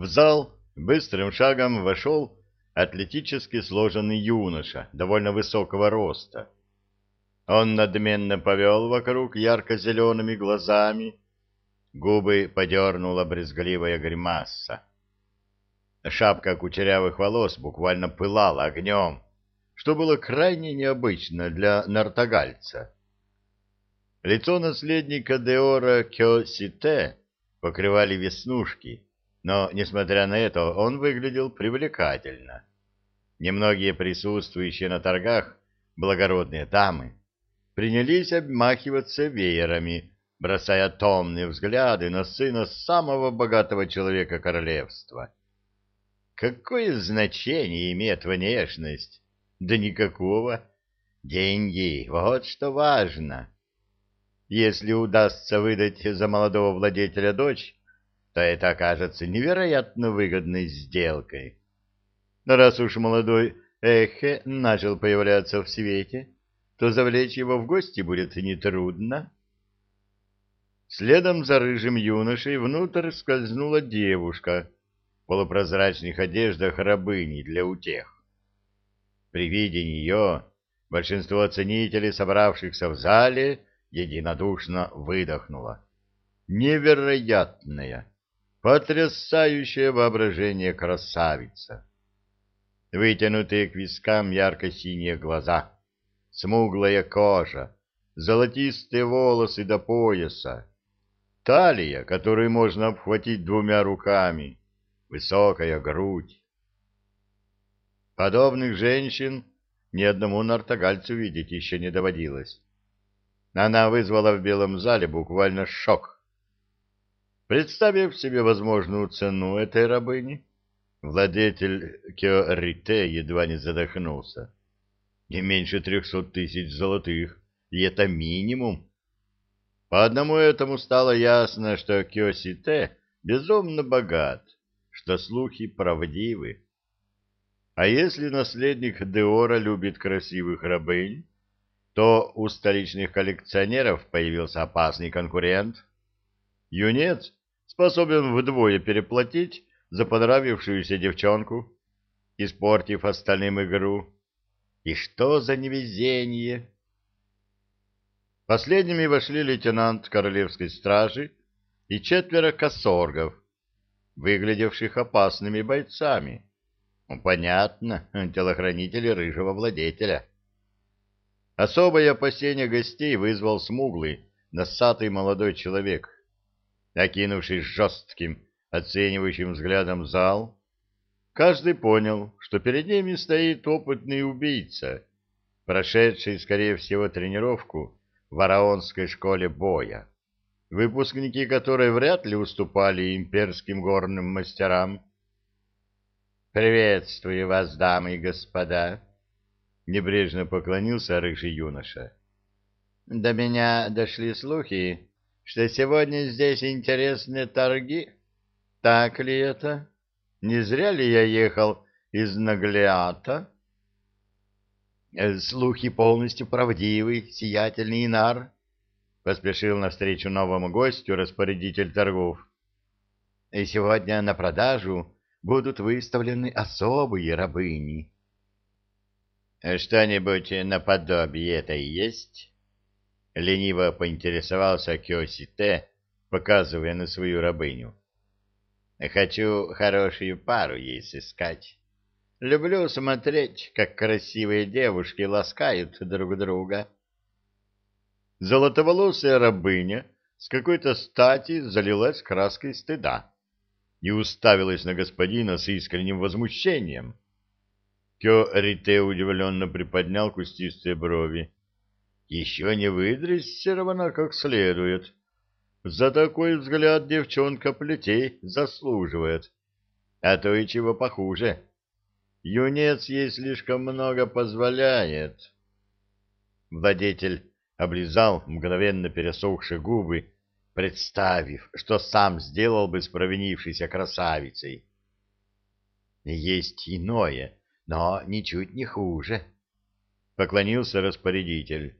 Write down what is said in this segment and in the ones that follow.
В зал быстрым шагом вошел атлетически сложенный юноша довольно высокого роста. Он надменно повел вокруг ярко-зелеными глазами, губы подернула брезгливая гримаса. Шапка кучерявых волос буквально пылала огнем, что было крайне необычно для нартогальца. Лицо наследника Деора Кёсите покрывали веснушки, но, несмотря на это, он выглядел привлекательно. Немногие присутствующие на торгах благородные дамы принялись обмахиваться веерами, бросая томные взгляды на сына самого богатого человека королевства. Какое значение имеет внешность? Да никакого. Деньги — вот что важно. Если удастся выдать за молодого владетеля дочь, то это окажется невероятно выгодной сделкой. Но раз уж молодой Эхе начал появляться в свете, то завлечь его в гости будет нетрудно. Следом за рыжим юношей внутрь скользнула девушка в полупрозрачных одеждах рабыни для утех. При виде нее большинство ценителей, собравшихся в зале, единодушно выдохнуло. Невероятная, Потрясающее воображение красавица! Вытянутые к вискам ярко-синие глаза, смуглая кожа, золотистые волосы до пояса, талия, которую можно обхватить двумя руками, высокая грудь. Подобных женщин ни одному нартогальцу видеть еще не доводилось. Она вызвала в белом зале буквально шок Представив себе возможную цену этой рабыни, владетель Кеорите едва не задохнулся. Не меньше трехсот тысяч золотых, и это минимум. По одному этому стало ясно, что Киосите безумно богат, что слухи правдивы. А если наследник Деора любит красивых рабынь, то у столичных коллекционеров появился опасный конкурент. Юнец способен вдвое переплатить за понравившуюся девчонку, испортив остальным игру. И что за невезение! Последними вошли лейтенант королевской стражи и четверо косоргов, выглядевших опасными бойцами. Ну, понятно, телохранители рыжего владетеля. Особое опасение гостей вызвал смуглый, носатый молодой человек — Окинувшись жестким, оценивающим взглядом зал, каждый понял, что перед ними стоит опытный убийца, прошедший, скорее всего, тренировку в Араонской школе боя, выпускники которой вряд ли уступали имперским горным мастерам. «Приветствую вас, дамы и господа!» — небрежно поклонился рыжий юноша. «До меня дошли слухи, что сегодня здесь интересные торги. Так ли это? Не зря ли я ехал из Наглеата? Э, слухи полностью правдивы, сиятельный Инар, — поспешил навстречу новому гостю распорядитель торгов. И сегодня на продажу будут выставлены особые рабыни. — Что-нибудь наподобие это есть? — лениво поинтересовался Киосите, показывая на свою рабыню. «Хочу хорошую пару ей сыскать. Люблю смотреть, как красивые девушки ласкают друг друга». Золотоволосая рабыня с какой-то стати залилась краской стыда и уставилась на господина с искренним возмущением. Кё-Рите удивленно приподнял кустистые брови еще не выдрессирована как следует. За такой взгляд девчонка плетей заслуживает, а то и чего похуже. Юнец ей слишком много позволяет. Владетель облизал мгновенно пересохшие губы, представив, что сам сделал бы с провинившейся красавицей. Есть иное, но ничуть не хуже, — поклонился распорядитель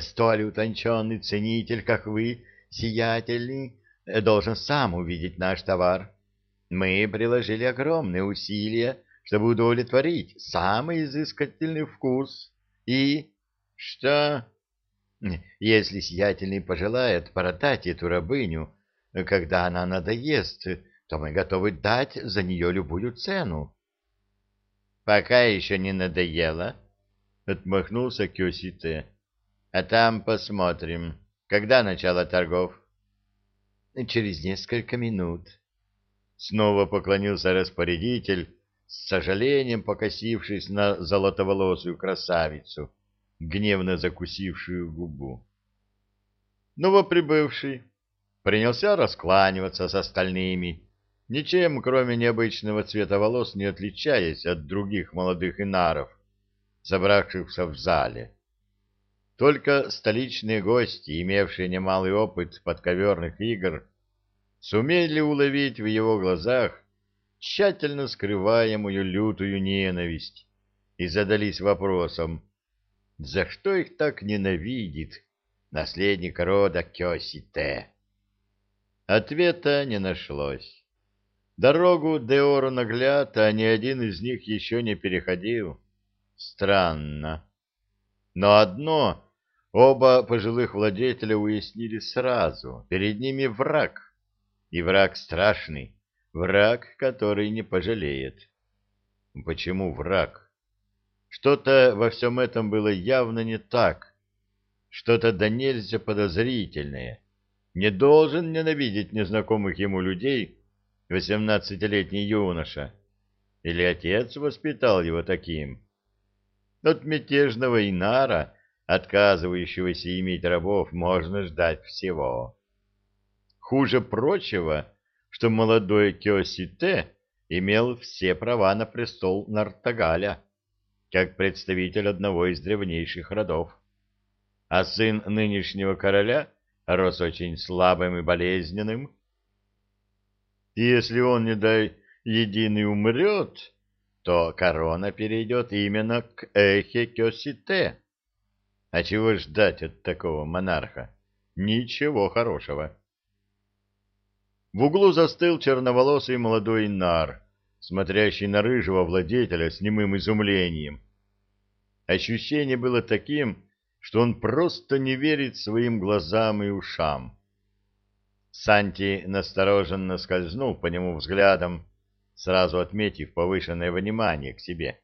столь утонченный ценитель, как вы, сиятельный, должен сам увидеть наш товар. Мы приложили огромные усилия, чтобы удовлетворить самый изыскательный вкус. И... что? Если сиятельный пожелает продать эту рабыню, когда она надоест, то мы готовы дать за нее любую цену. — Пока еще не надоело, — отмахнулся Кёсите. — А там посмотрим. Когда начало торгов? — Через несколько минут. Снова поклонился распорядитель, с сожалением покосившись на золотоволосую красавицу, гневно закусившую губу. Новоприбывший принялся раскланиваться с остальными, ничем, кроме необычного цвета волос, не отличаясь от других молодых инаров, собравшихся в зале. Только столичные гости, имевшие немалый опыт подковерных игр, сумели уловить в его глазах тщательно скрываемую лютую ненависть и задались вопросом, за что их так ненавидит наследник рода Кёсите? Ответа не нашлось. Дорогу Деору наглядно ни один из них еще не переходил. Странно. Но одно оба пожилых владетеля уяснили сразу. Перед ними враг. И враг страшный, враг, который не пожалеет. Почему враг? Что-то во всем этом было явно не так. Что-то да подозрительное. Не должен ненавидеть незнакомых ему людей восемнадцатилетний юноша. Или отец воспитал его таким? От мятежного Инара, отказывающегося иметь рабов, можно ждать всего. Хуже прочего, что молодой Кёсите имел все права на престол Нартагаля, как представитель одного из древнейших родов. А сын нынешнего короля рос очень слабым и болезненным. И если он, не дай единый, умрет, то корона перейдет именно к Эхе Кёсите. А чего ждать от такого монарха? Ничего хорошего. В углу застыл черноволосый молодой нар, смотрящий на рыжего владетеля с немым изумлением. Ощущение было таким, что он просто не верит своим глазам и ушам. Санти настороженно скользнул по нему взглядом, сразу отметив повышенное внимание к себе.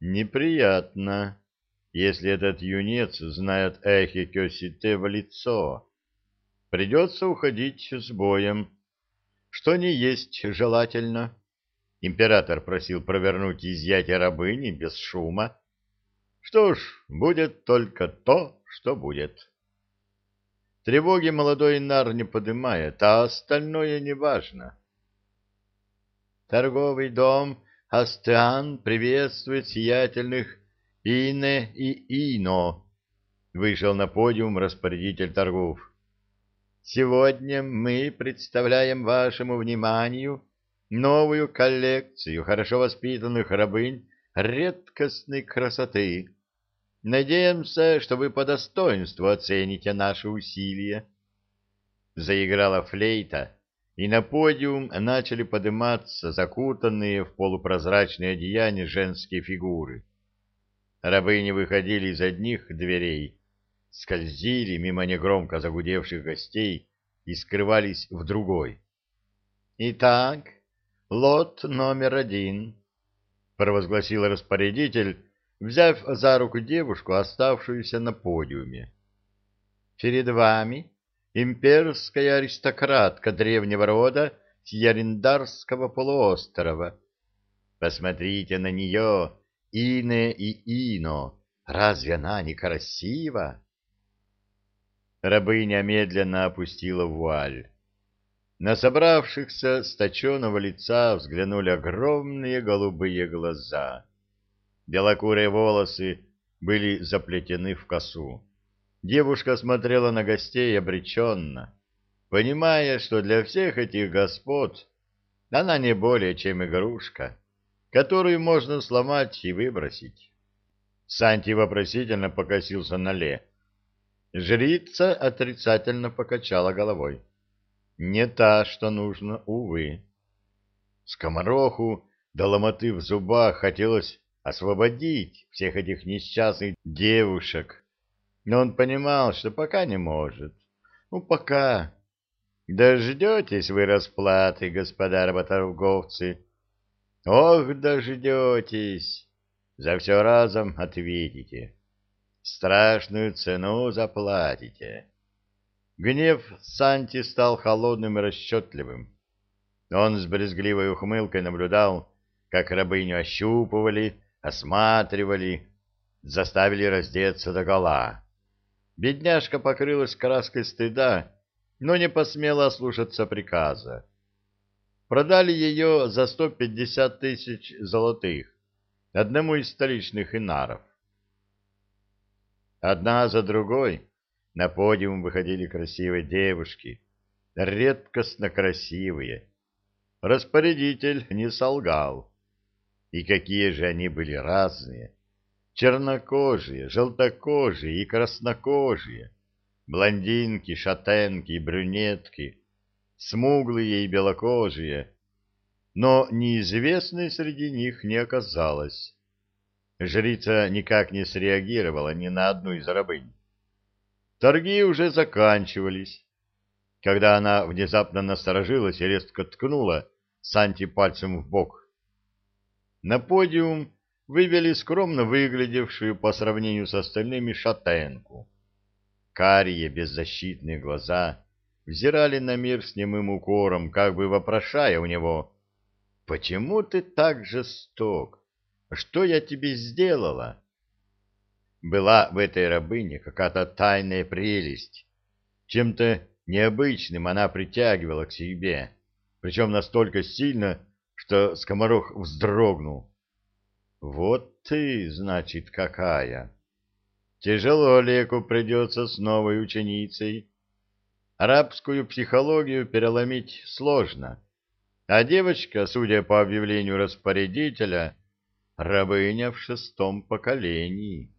Неприятно, если этот юнец знает Эхи Кёсите в лицо. Придется уходить с боем, что не есть желательно. Император просил провернуть изъятие рабыни без шума. Что ж, будет только то, что будет. Тревоги молодой нар не подымает, а остальное не важно. Торговый дом Астеан приветствует сиятельных Ине и Ино. Вышел на подиум распорядитель торгов. Сегодня мы представляем вашему вниманию новую коллекцию хорошо воспитанных рабынь редкостной красоты. Надеемся, что вы по достоинству оцените наши усилия. Заиграла флейта, и на подиум начали подниматься закутанные в полупрозрачные одеяния женские фигуры. Рабыни выходили из одних дверей, скользили мимо негромко загудевших гостей и скрывались в другой. «Итак, лот номер один», — провозгласил распорядитель, взяв за руку девушку, оставшуюся на подиуме. «Перед вами имперская аристократка древнего рода Тьяриндарского полуострова. Посмотрите на нее, Ине и Ино, разве она не красива?» Рабыня медленно опустила вуаль. На собравшихся с лица взглянули огромные голубые глаза. Белокурые волосы были заплетены в косу. Девушка смотрела на гостей обреченно, понимая, что для всех этих господ она не более чем игрушка, которую можно сломать и выбросить. Санти вопросительно покосился на Ле. Жрица отрицательно покачала головой. Не та, что нужно, увы. Скомороху до ломоты в зубах хотелось освободить всех этих несчастных девушек, но он понимал, что пока не может. Ну, пока. Дождетесь вы расплаты, господа работорговцы. Ох, дождетесь. За все разом ответите. Страшную цену заплатите. Гнев Санти стал холодным и расчетливым. Он с брезгливой ухмылкой наблюдал, как рабыню ощупывали, осматривали, заставили раздеться догола. Бедняжка покрылась краской стыда, но не посмела ослушаться приказа. Продали ее за сто пятьдесят тысяч золотых одному из столичных инаров. Одна за другой на подиум выходили красивые девушки, редкостно красивые, Распорядитель не солгал. И какие же они были разные! Чернокожие, желтокожие и краснокожие, блондинки, шатенки и брюнетки, смуглые и белокожие, но неизвестной среди них не оказалось. Жрица никак не среагировала ни на одну из рабынь. Торги уже заканчивались, когда она внезапно насторожилась и резко ткнула Санти пальцем в бок. На подиум вывели скромно выглядевшую по сравнению с остальными шатенку. Карие беззащитные глаза взирали на мир с немым укором, как бы вопрошая у него, «Почему ты так жесток? Что я тебе сделала?» Была в этой рабыне какая-то тайная прелесть, чем-то необычным она притягивала к себе, причем настолько сильно, что скоморох вздрогнул. «Вот ты, значит, какая!» Тяжело Леку придется с новой ученицей. Арабскую психологию переломить сложно, а девочка, судя по объявлению распорядителя, рабыня в шестом поколении.